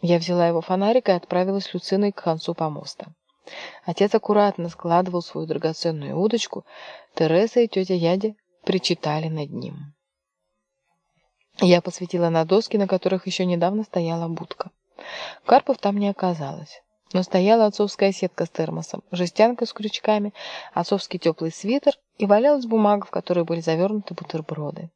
Я взяла его фонарик и отправилась с Люциной к концу помоста. Отец аккуратно складывал свою драгоценную удочку, Тереса и тетя Яде причитали над ним. Я посветила на доски, на которых еще недавно стояла будка. Карпов там не оказалось. Но стояла отцовская сетка с термосом, жестянка с крючками, отцовский теплый свитер и валялась бумага, в которой были завернуты бутерброды.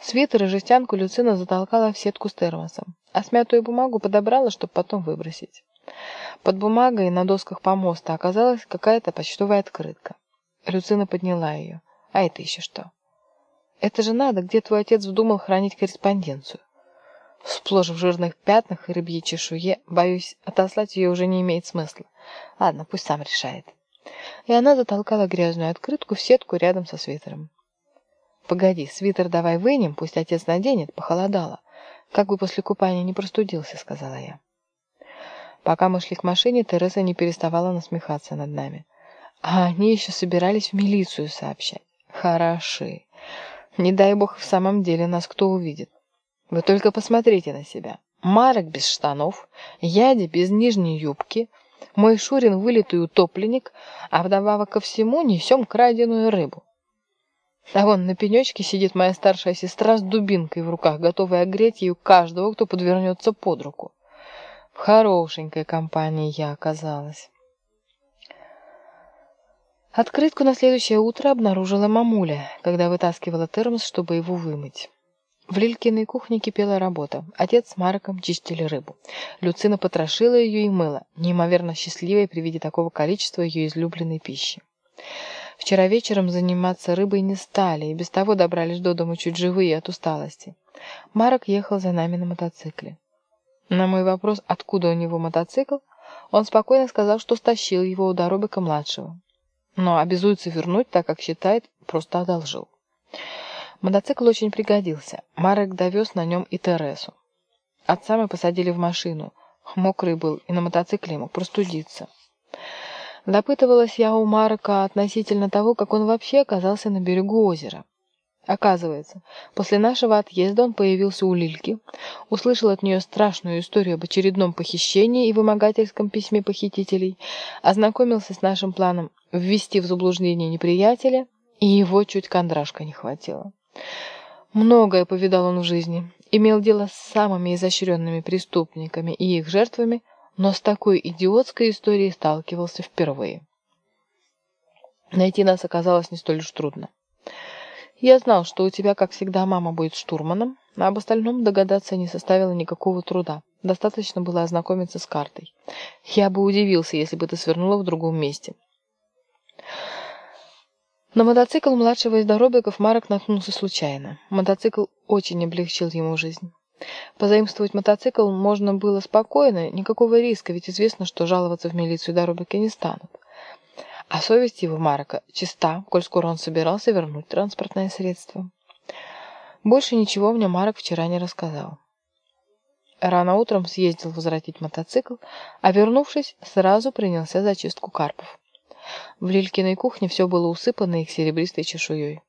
Свитер и жестянку Люцина затолкала в сетку с термосом, а смятую бумагу подобрала, чтобы потом выбросить. Под бумагой на досках помоста оказалась какая-то почтовая открытка. Люцина подняла ее. А это еще что? Это же надо, где твой отец вздумал хранить корреспонденцию. Сплошь в жирных пятнах и рыбьей чешуе, боюсь, отослать ее уже не имеет смысла. Ладно, пусть сам решает. И она затолкала грязную открытку в сетку рядом со свитером. Погоди, свитер давай вынем, пусть отец наденет, похолодало. Как бы после купания не простудился, сказала я. Пока мы шли к машине, Тереза не переставала насмехаться над нами. А они еще собирались в милицию сообщать. Хороши. Не дай бог в самом деле нас кто увидит. Вы только посмотрите на себя. Марок без штанов, Яди без нижней юбки, мой Шурин вылитый утопленник, а вдобавок ко всему несем краденую рыбу. А вон на пенечке сидит моя старшая сестра с дубинкой в руках, готовая огреть ее каждого, кто подвернется под руку. В хорошенькой компании я оказалась. Открытку на следующее утро обнаружила мамуля, когда вытаскивала термос, чтобы его вымыть. В Лилькиной кухне кипела работа. Отец с Марком чистили рыбу. Люцина потрошила ее и мыла, неимоверно счастливая при виде такого количества ее излюбленной пищи. Вчера вечером заниматься рыбой не стали, и без того добрались до дома чуть живые от усталости. Марок ехал за нами на мотоцикле. На мой вопрос, откуда у него мотоцикл, он спокойно сказал, что стащил его у Доробика-младшего. Но обязуется вернуть, так как считает, просто одолжил. Мотоцикл очень пригодился. Марек довез на нем и Тересу. Отца мы посадили в машину. Мокрый был и на мотоцикле мог простудиться. Допытывалась я у Марка относительно того, как он вообще оказался на берегу озера. Оказывается, после нашего отъезда он появился у Лильки, услышал от нее страшную историю об очередном похищении и вымогательском письме похитителей, ознакомился с нашим планом ввести в заблуждение неприятеля, и его чуть кондрашка не хватило. Многое повидал он в жизни, имел дело с самыми изощренными преступниками и их жертвами, но с такой идиотской историей сталкивался впервые. Найти нас оказалось не столь уж трудно. Я знал, что у тебя, как всегда, мама будет штурманом, а об остальном догадаться не составило никакого труда. Достаточно было ознакомиться с картой. Я бы удивился, если бы ты свернула в другом месте. На мотоцикл младшего из доробиков Марок наткнулся случайно. Мотоцикл очень облегчил ему жизнь. Позаимствовать мотоцикл можно было спокойно, никакого риска, ведь известно, что жаловаться в милицию доробики не станут. А совесть его Марка чиста, коль скоро он собирался вернуть транспортное средство. Больше ничего мне Марок вчера не рассказал. Рано утром съездил возвратить мотоцикл, а вернувшись, сразу принялся за чистку карпов. В Лилькиной кухне все было усыпано их серебристой чешуей.